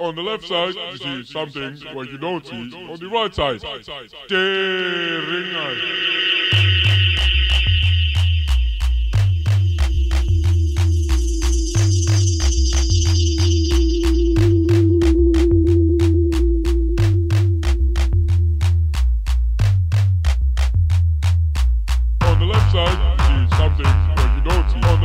On the left side, you see something where you don't see on the right side. tearing eyes. On the left side, you see something where you don't on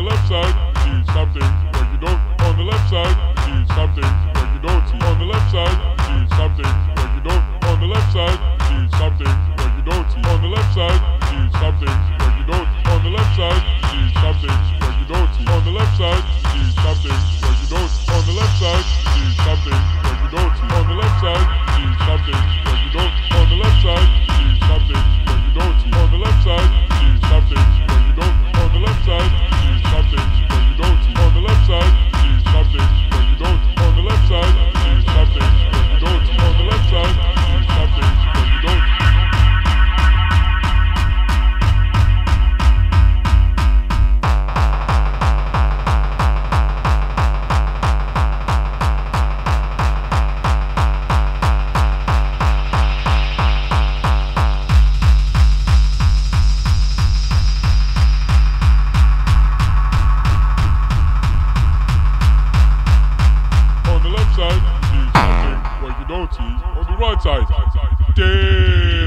the left side, see something on the left side. on the right side. Damn.